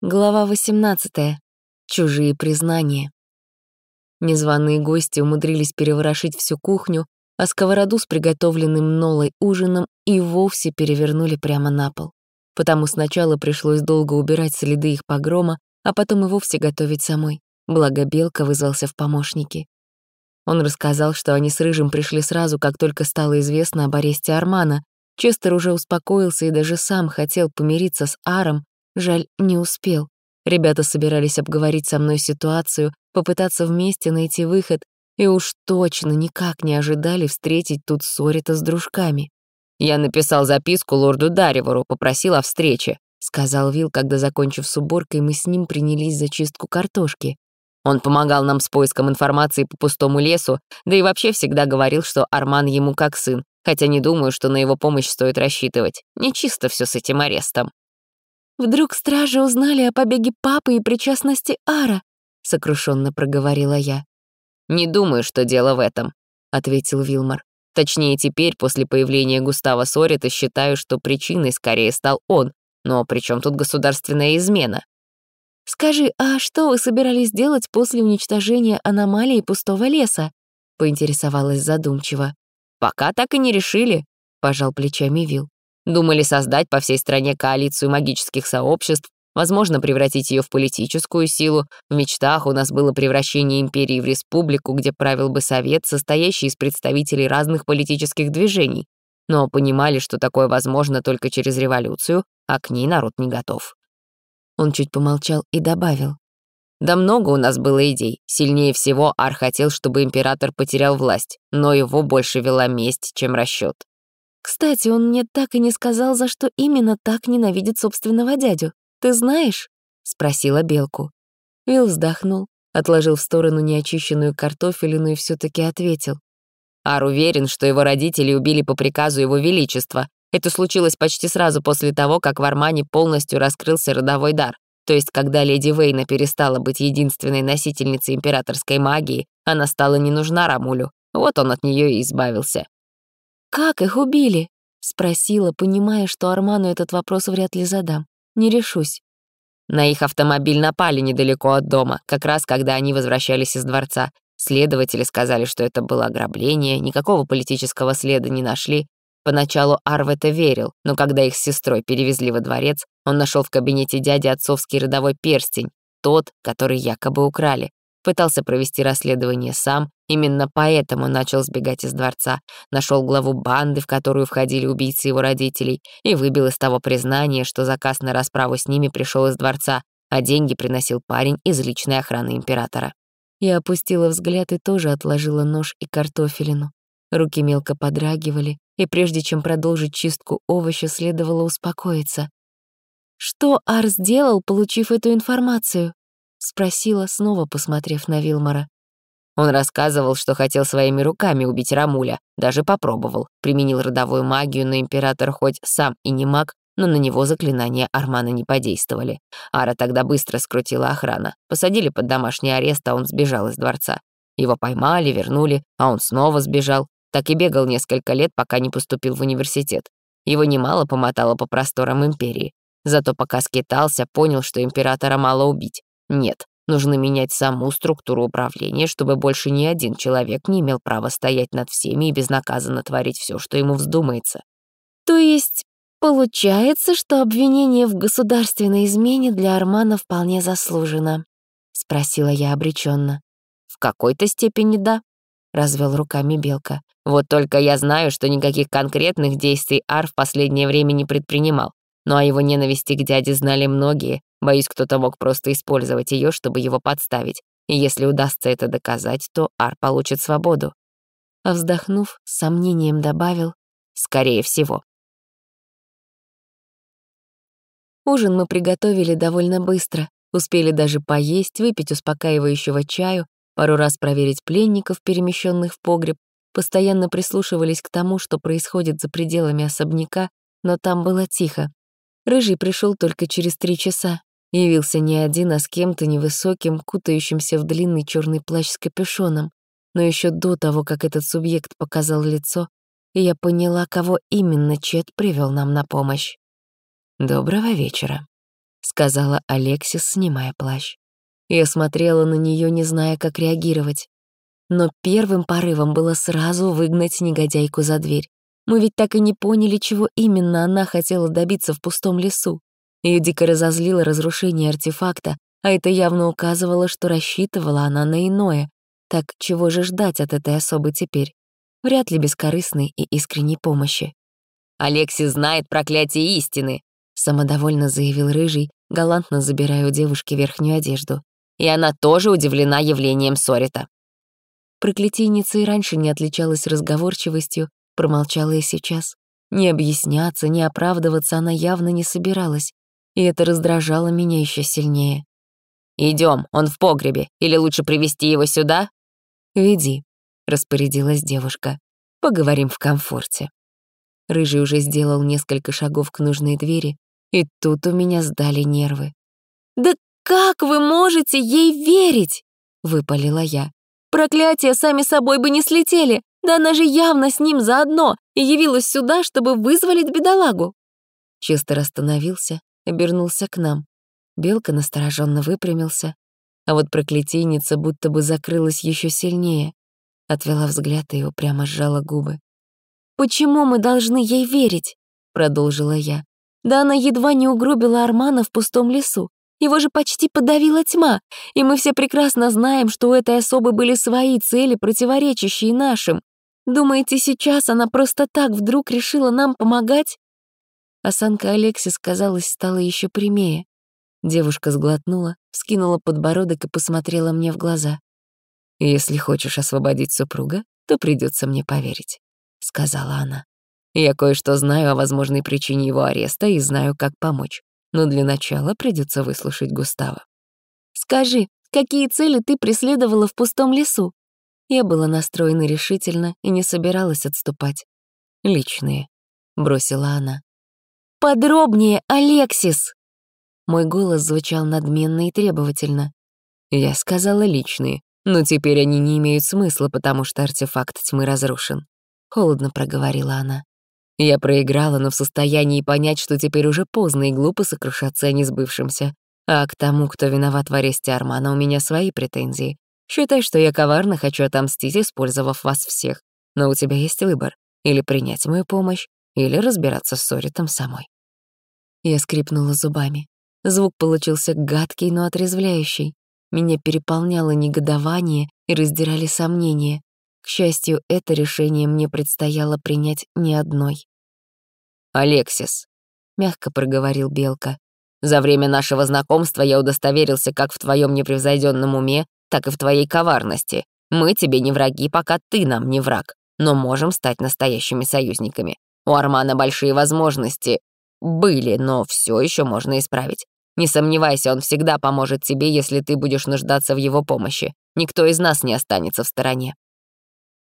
Глава 18. Чужие признания. Незваные гости умудрились переворошить всю кухню, а сковороду с приготовленным Нолой ужином и вовсе перевернули прямо на пол. Потому сначала пришлось долго убирать следы их погрома, а потом и вовсе готовить самой. Благо Белка вызвался в помощники. Он рассказал, что они с Рыжим пришли сразу, как только стало известно об аресте Армана. Честер уже успокоился и даже сам хотел помириться с Аром, Жаль, не успел. Ребята собирались обговорить со мной ситуацию, попытаться вместе найти выход, и уж точно никак не ожидали встретить тут Сорита с дружками. «Я написал записку лорду Даривору, попросил о встрече», — сказал Вил, когда, закончив с уборкой, мы с ним принялись за чистку картошки. Он помогал нам с поиском информации по пустому лесу, да и вообще всегда говорил, что Арман ему как сын, хотя не думаю, что на его помощь стоит рассчитывать. Нечисто все с этим арестом. «Вдруг стражи узнали о побеге папы и причастности Ара?» — сокрушенно проговорила я. «Не думаю, что дело в этом», — ответил Вилмар. «Точнее, теперь, после появления Густава Сорита, считаю, что причиной скорее стал он. Но при чем тут государственная измена?» «Скажи, а что вы собирались делать после уничтожения аномалии пустого леса?» — поинтересовалась задумчиво. «Пока так и не решили», — пожал плечами Вил. Думали создать по всей стране коалицию магических сообществ, возможно, превратить ее в политическую силу. В мечтах у нас было превращение империи в республику, где правил бы совет, состоящий из представителей разных политических движений. Но понимали, что такое возможно только через революцию, а к ней народ не готов. Он чуть помолчал и добавил. Да много у нас было идей. Сильнее всего Ар хотел, чтобы император потерял власть, но его больше вела месть, чем расчет. Кстати, он мне так и не сказал, за что именно так ненавидит собственного дядю. Ты знаешь?» — спросила Белку. Вил вздохнул, отложил в сторону неочищенную картофелину и все таки ответил. Ар уверен, что его родители убили по приказу его величества. Это случилось почти сразу после того, как в Армане полностью раскрылся родовой дар. То есть, когда леди Вейна перестала быть единственной носительницей императорской магии, она стала не нужна Рамулю. Вот он от нее и избавился. «Как их убили?» — спросила, понимая, что Арману этот вопрос вряд ли задам. Не решусь. На их автомобиль напали недалеко от дома, как раз когда они возвращались из дворца. Следователи сказали, что это было ограбление, никакого политического следа не нашли. Поначалу Ар в это верил, но когда их с сестрой перевезли во дворец, он нашел в кабинете дяди отцовский родовой перстень, тот, который якобы украли. Пытался провести расследование сам, именно поэтому начал сбегать из дворца, нашел главу банды, в которую входили убийцы его родителей, и выбил из того признание, что заказ на расправу с ними пришел из дворца, а деньги приносил парень из личной охраны императора. Я опустила взгляд и тоже отложила нож и картофелину. Руки мелко подрагивали, и прежде чем продолжить чистку овоща, следовало успокоиться. Что Ар сделал, получив эту информацию? — спросила, снова посмотрев на Вилмора. Он рассказывал, что хотел своими руками убить Рамуля, даже попробовал, применил родовую магию, но император хоть сам и не маг, но на него заклинания Армана не подействовали. Ара тогда быстро скрутила охрана. Посадили под домашний арест, а он сбежал из дворца. Его поймали, вернули, а он снова сбежал. Так и бегал несколько лет, пока не поступил в университет. Его немало помотало по просторам империи. Зато пока скитался, понял, что императора мало убить. Нет, нужно менять саму структуру управления, чтобы больше ни один человек не имел права стоять над всеми и безнаказанно творить все, что ему вздумается. То есть получается, что обвинение в государственной измене для Армана вполне заслужено? Спросила я обреченно. В какой-то степени да, развел руками Белка. Вот только я знаю, что никаких конкретных действий Ар в последнее время не предпринимал. Но о его ненависти к дяде знали многие. Боюсь, кто-то мог просто использовать ее, чтобы его подставить. И если удастся это доказать, то Ар получит свободу. А вздохнув, с сомнением добавил «Скорее всего». Ужин мы приготовили довольно быстро. Успели даже поесть, выпить успокаивающего чаю, пару раз проверить пленников, перемещенных в погреб, постоянно прислушивались к тому, что происходит за пределами особняка, но там было тихо. Рыжий пришел только через три часа. Явился не один, а с кем-то невысоким, кутающимся в длинный черный плащ с капюшоном. Но еще до того, как этот субъект показал лицо, я поняла, кого именно Чет привел нам на помощь. «Доброго вечера», — сказала Алексис, снимая плащ. Я смотрела на нее, не зная, как реагировать. Но первым порывом было сразу выгнать негодяйку за дверь. Мы ведь так и не поняли, чего именно она хотела добиться в пустом лесу. Ее дико разозлило разрушение артефакта, а это явно указывало, что рассчитывала она на иное. Так чего же ждать от этой особы теперь? Вряд ли бескорыстной и искренней помощи. «Алекси знает проклятие истины», — самодовольно заявил Рыжий, галантно забирая у девушки верхнюю одежду. «И она тоже удивлена явлением Сорита». Проклятийница и раньше не отличалась разговорчивостью, промолчала и сейчас. Не объясняться, не оправдываться она явно не собиралась, и это раздражало меня еще сильнее. Идем, он в погребе, или лучше привести его сюда?» «Веди», — распорядилась девушка. «Поговорим в комфорте». Рыжий уже сделал несколько шагов к нужной двери, и тут у меня сдали нервы. «Да как вы можете ей верить?» — выпалила я. «Проклятия сами собой бы не слетели, да она же явно с ним заодно и явилась сюда, чтобы вызволить бедолагу». Честер остановился, обернулся к нам. Белка настороженно выпрямился, а вот проклятийница будто бы закрылась еще сильнее. Отвела взгляд и упрямо сжала губы. «Почему мы должны ей верить?» — продолжила я. «Да она едва не угробила Армана в пустом лесу. Его же почти подавила тьма, и мы все прекрасно знаем, что у этой особы были свои цели, противоречащие нашим. Думаете, сейчас она просто так вдруг решила нам помогать?» Осанка Алексис, казалось, стала еще прямее. Девушка сглотнула, скинула подбородок и посмотрела мне в глаза. «Если хочешь освободить супруга, то придется мне поверить». — сказала она. «Я кое-что знаю о возможной причине его ареста и знаю, как помочь. Но для начала придется выслушать Густава». «Скажи, какие цели ты преследовала в пустом лесу?» Я была настроена решительно и не собиралась отступать. «Личные», — бросила она. «Подробнее, Алексис!» Мой голос звучал надменно и требовательно. Я сказала личные, но теперь они не имеют смысла, потому что артефакт тьмы разрушен. — холодно проговорила она. Я проиграла, но в состоянии понять, что теперь уже поздно и глупо сокрушаться о несбывшемся. А к тому, кто виноват в аресте Армана, у меня свои претензии. Считай, что я коварно хочу отомстить, использовав вас всех. Но у тебя есть выбор — или принять мою помощь, или разбираться с Соритом самой. Я скрипнула зубами. Звук получился гадкий, но отрезвляющий. Меня переполняло негодование и раздирали сомнения. К счастью, это решение мне предстояло принять не одной. «Алексис», — мягко проговорил Белка, «за время нашего знакомства я удостоверился как в твоем непревзойденном уме, так и в твоей коварности. Мы тебе не враги, пока ты нам не враг, но можем стать настоящими союзниками. У Армана большие возможности были, но все еще можно исправить. Не сомневайся, он всегда поможет тебе, если ты будешь нуждаться в его помощи. Никто из нас не останется в стороне.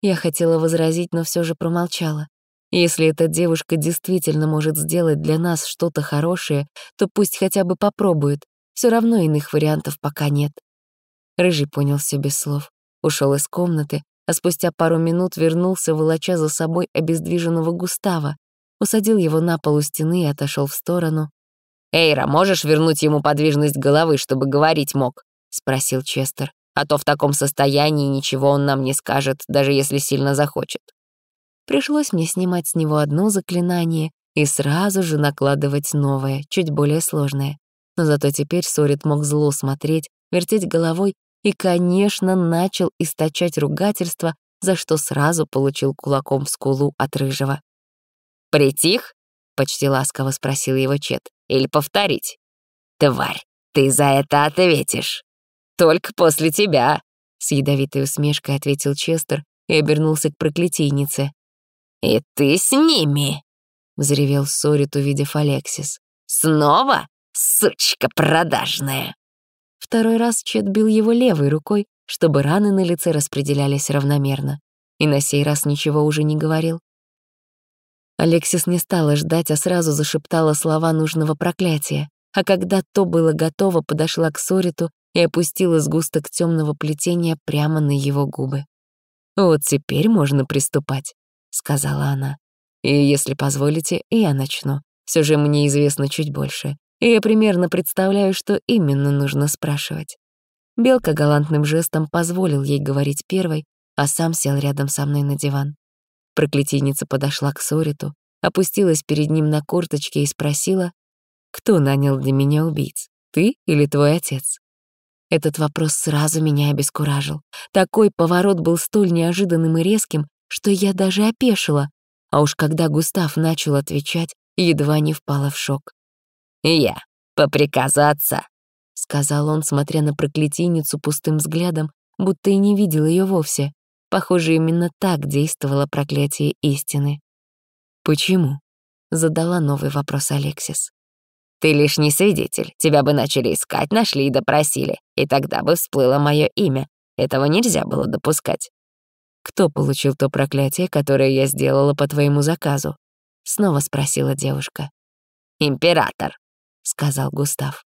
Я хотела возразить, но все же промолчала. Если эта девушка действительно может сделать для нас что-то хорошее, то пусть хотя бы попробует. Все равно иных вариантов пока нет. Рыжий понял все без слов. Ушел из комнаты, а спустя пару минут вернулся, волоча за собой обездвиженного Густава. Усадил его на пол у стены и отошел в сторону. «Эйра, можешь вернуть ему подвижность головы, чтобы говорить мог?» — спросил Честер а то в таком состоянии ничего он нам не скажет, даже если сильно захочет. Пришлось мне снимать с него одно заклинание и сразу же накладывать новое, чуть более сложное. Но зато теперь Сорит мог зло смотреть, вертеть головой и, конечно, начал источать ругательство, за что сразу получил кулаком в скулу от рыжего. «Притих?» — почти ласково спросил его Чет. «Или повторить?» «Тварь, ты за это ответишь!» Только после тебя», — с ядовитой усмешкой ответил Честер и обернулся к проклятийнице. «И ты с ними?» — взревел Сорит, увидев Алексис. «Снова, сучка продажная!» Второй раз Чет бил его левой рукой, чтобы раны на лице распределялись равномерно. И на сей раз ничего уже не говорил. Алексис не стала ждать, а сразу зашептала слова нужного проклятия. А когда то было готово, подошла к Сориту и опустила сгусток темного плетения прямо на его губы. «Вот теперь можно приступать», — сказала она. «И если позволите, я начну. Все же мне известно чуть больше. И я примерно представляю, что именно нужно спрашивать. Белка галантным жестом позволил ей говорить первой, а сам сел рядом со мной на диван. Проклятийница подошла к Сориту, опустилась перед ним на корточки и спросила, «Кто нанял для меня убийц, ты или твой отец?» Этот вопрос сразу меня обескуражил. Такой поворот был столь неожиданным и резким, что я даже опешила, а уж когда Густав начал отвечать, едва не впала в шок. «Я, по приказу отца», — сказал он, смотря на проклятийницу пустым взглядом, будто и не видел ее вовсе. Похоже, именно так действовало проклятие истины. «Почему?» — задала новый вопрос Алексис. «Ты лишний свидетель. Тебя бы начали искать, нашли и допросили, и тогда бы всплыло мое имя. Этого нельзя было допускать». «Кто получил то проклятие, которое я сделала по твоему заказу?» — снова спросила девушка. «Император», — сказал Густав.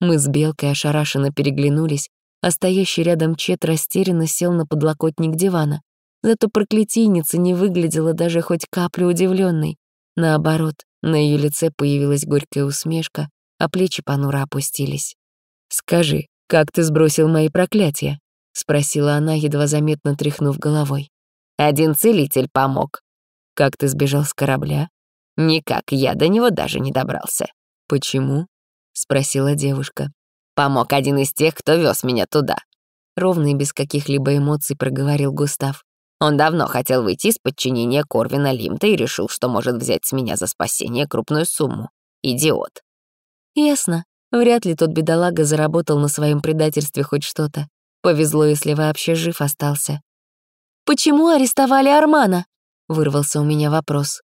Мы с Белкой ошарашенно переглянулись, а стоящий рядом Чет растерянно сел на подлокотник дивана. Зато проклятийница не выглядела даже хоть каплю удивленной. Наоборот, на ее лице появилась горькая усмешка, а плечи понуро опустились. «Скажи, как ты сбросил мои проклятия?» — спросила она, едва заметно тряхнув головой. «Один целитель помог». «Как ты сбежал с корабля?» «Никак, я до него даже не добрался». «Почему?» — спросила девушка. «Помог один из тех, кто вез меня туда». Ровно и без каких-либо эмоций проговорил Густав. Он давно хотел выйти из подчинения Корвина Лимта и решил, что может взять с меня за спасение крупную сумму. Идиот. Ясно. Вряд ли тот бедолага заработал на своем предательстве хоть что-то. Повезло, если вообще жив остался. «Почему арестовали Армана?» — вырвался у меня вопрос.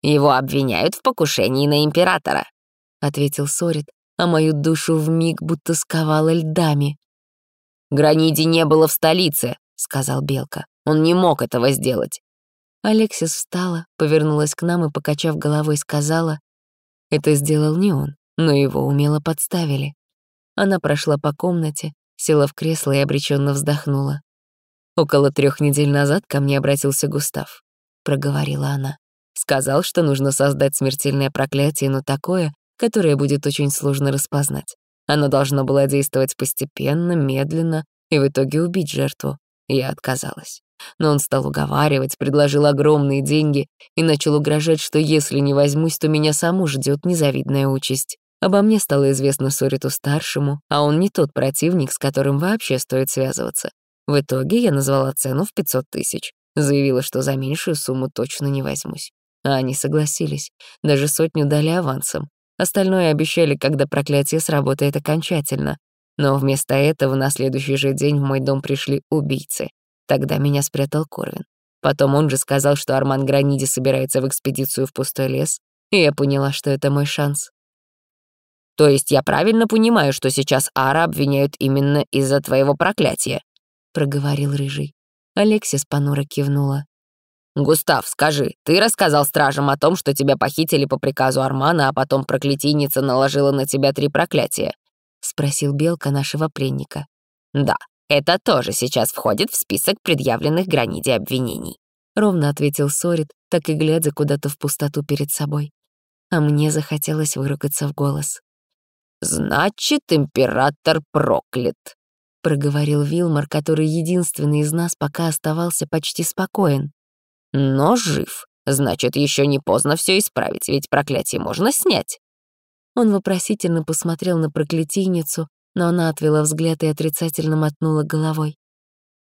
«Его обвиняют в покушении на императора», — ответил Сорит, а мою душу вмиг будто сковала льдами. «Граниди не было в столице», — сказал Белка. «Он не мог этого сделать». Алексис встала, повернулась к нам и, покачав головой, сказала, «Это сделал не он, но его умело подставили». Она прошла по комнате, села в кресло и обреченно вздохнула. «Около трех недель назад ко мне обратился Густав», — проговорила она. Сказал, что нужно создать смертельное проклятие, но такое, которое будет очень сложно распознать. Оно должно было действовать постепенно, медленно и в итоге убить жертву. Я отказалась. Но он стал уговаривать, предложил огромные деньги и начал угрожать, что если не возьмусь, то меня саму ждет незавидная участь. Обо мне стало известно Сориту-старшему, а он не тот противник, с которым вообще стоит связываться. В итоге я назвала цену в 500 тысяч. Заявила, что за меньшую сумму точно не возьмусь. А они согласились. Даже сотню дали авансом. Остальное обещали, когда проклятие сработает окончательно. Но вместо этого на следующий же день в мой дом пришли убийцы. Тогда меня спрятал Корвин. Потом он же сказал, что Арман Граниди собирается в экспедицию в пустой лес, и я поняла, что это мой шанс. То есть я правильно понимаю, что сейчас Ара обвиняют именно из-за твоего проклятия? проговорил Рыжий. Алексис понуро кивнула. «Густав, скажи, ты рассказал стражам о том, что тебя похитили по приказу Армана, а потом проклятийница наложила на тебя три проклятия?» — спросил Белка нашего пленника. «Да, это тоже сейчас входит в список предъявленных граниде обвинений», — ровно ответил Сорит, так и глядя куда-то в пустоту перед собой. А мне захотелось выругаться в голос. «Значит, император проклят», — проговорил Вилмар, который единственный из нас пока оставался почти спокоен. Но жив. Значит, еще не поздно все исправить, ведь проклятие можно снять. Он вопросительно посмотрел на проклятийницу, но она отвела взгляд и отрицательно мотнула головой.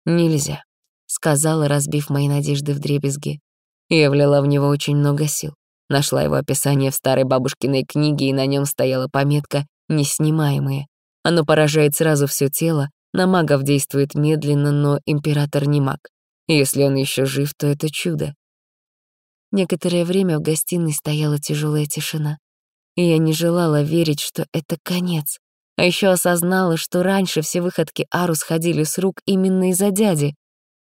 «Нельзя», — сказала, разбив мои надежды в дребезги. Я влила в него очень много сил. Нашла его описание в старой бабушкиной книге, и на нем стояла пометка «Неснимаемые». Оно поражает сразу все тело, на магов действует медленно, но император не маг. Если он еще жив, то это чудо. Некоторое время в гостиной стояла тяжелая тишина, и я не желала верить, что это конец. А еще осознала, что раньше все выходки Ару сходили с рук именно из-за дяди.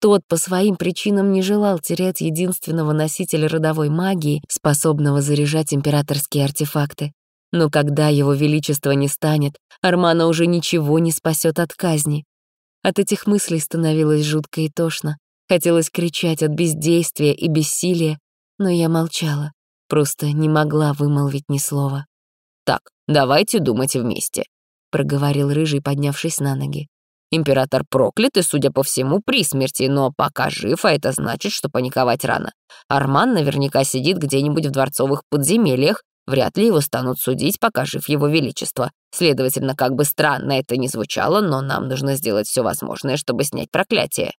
Тот по своим причинам не желал терять единственного носителя родовой магии, способного заряжать императорские артефакты. Но когда его величество не станет, Армана уже ничего не спасет от казни. От этих мыслей становилось жутко и тошно. Хотелось кричать от бездействия и бессилия, но я молчала, просто не могла вымолвить ни слова. «Так, Давайте думать вместе», — проговорил Рыжий, поднявшись на ноги. Император проклят и, судя по всему, при смерти, но пока жив, а это значит, что паниковать рано. Арман наверняка сидит где-нибудь в дворцовых подземельях, вряд ли его станут судить, пока жив его величество. Следовательно, как бы странно это ни звучало, но нам нужно сделать все возможное, чтобы снять проклятие.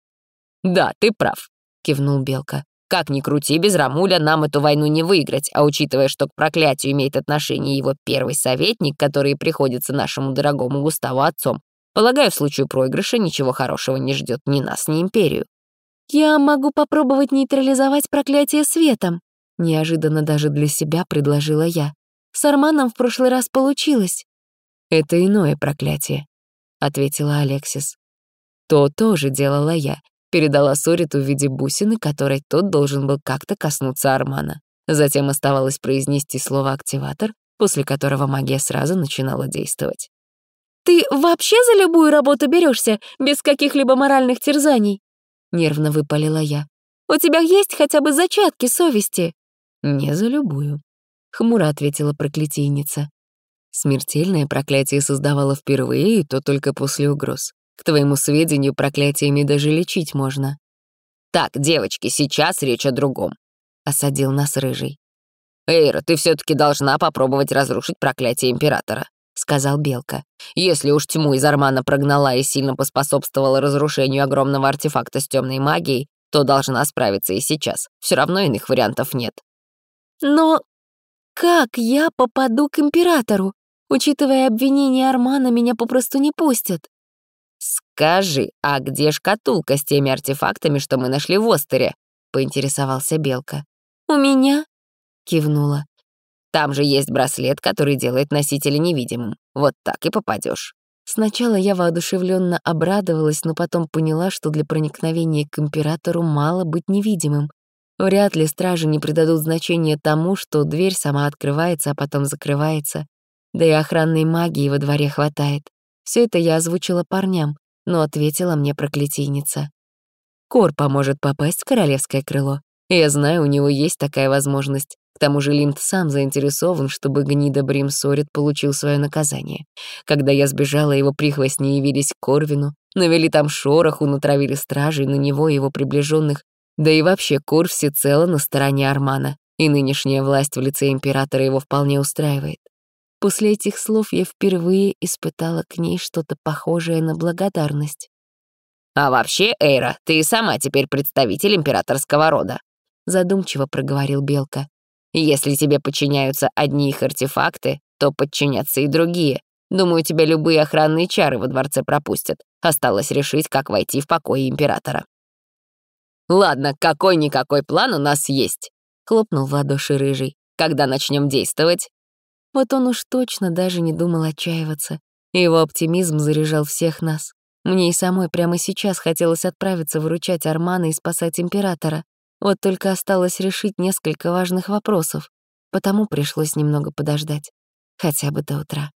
«Да, ты прав», — кивнул Белка. «Как ни крути, без Рамуля нам эту войну не выиграть, а учитывая, что к проклятию имеет отношение его первый советник, который приходится нашему дорогому Густаву отцом, Полагаю, в случае проигрыша ничего хорошего не ждет ни нас, ни империю. «Я могу попробовать нейтрализовать проклятие светом», неожиданно даже для себя предложила я. «С Арманом в прошлый раз получилось». «Это иное проклятие», — ответила Алексис. «То тоже делала я. Передала Сориту в виде бусины, которой тот должен был как-то коснуться Армана. Затем оставалось произнести слово «активатор», после которого магия сразу начинала действовать. Ты вообще за любую работу берешься без каких-либо моральных терзаний?» Нервно выпалила я. «У тебя есть хотя бы зачатки совести?» «Не за любую», — хмуро ответила проклятийница. Смертельное проклятие создавала впервые, и то только после угроз. К твоему сведению, проклятиями даже лечить можно. «Так, девочки, сейчас речь о другом», — осадил нас Рыжий. «Эйра, ты все таки должна попробовать разрушить проклятие Императора. — сказал Белка. «Если уж тьму из Армана прогнала и сильно поспособствовала разрушению огромного артефакта с темной магией, то должна справиться и сейчас. Все равно иных вариантов нет». «Но как я попаду к Императору? Учитывая обвинения Армана, меня попросту не пустят». «Скажи, а где шкатулка с теми артефактами, что мы нашли в Остере?» — поинтересовался Белка. «У меня?» — кивнула. Там же есть браслет, который делает носителя невидимым. Вот так и попадешь. Сначала я воодушевленно обрадовалась, но потом поняла, что для проникновения к императору мало быть невидимым. Вряд ли стражи не придадут значения тому, что дверь сама открывается, а потом закрывается. Да и охранной магии во дворе хватает. Все это я озвучила парням, но ответила мне проклятийница. Кор поможет попасть в королевское крыло. Я знаю, у него есть такая возможность. К тому же Линд сам заинтересован, чтобы гнида Брим Сорит получил свое наказание. Когда я сбежала, его прихвостни явились к Корвину, навели там шороху, натравили стражей на него и его приближенных, да и вообще Кор всецело на стороне Армана, и нынешняя власть в лице императора его вполне устраивает. После этих слов я впервые испытала к ней что-то похожее на благодарность. «А вообще, Эйра, ты сама теперь представитель императорского рода», задумчиво проговорил Белка. Если тебе подчиняются одни их артефакты, то подчинятся и другие. Думаю, тебя любые охранные чары во дворце пропустят. Осталось решить, как войти в покой императора. «Ладно, какой-никакой план у нас есть», — хлопнул в ладоши Рыжий. «Когда начнем действовать?» Вот он уж точно даже не думал отчаиваться. Его оптимизм заряжал всех нас. Мне и самой прямо сейчас хотелось отправиться выручать Армана и спасать императора. Вот только осталось решить несколько важных вопросов, потому пришлось немного подождать, хотя бы до утра.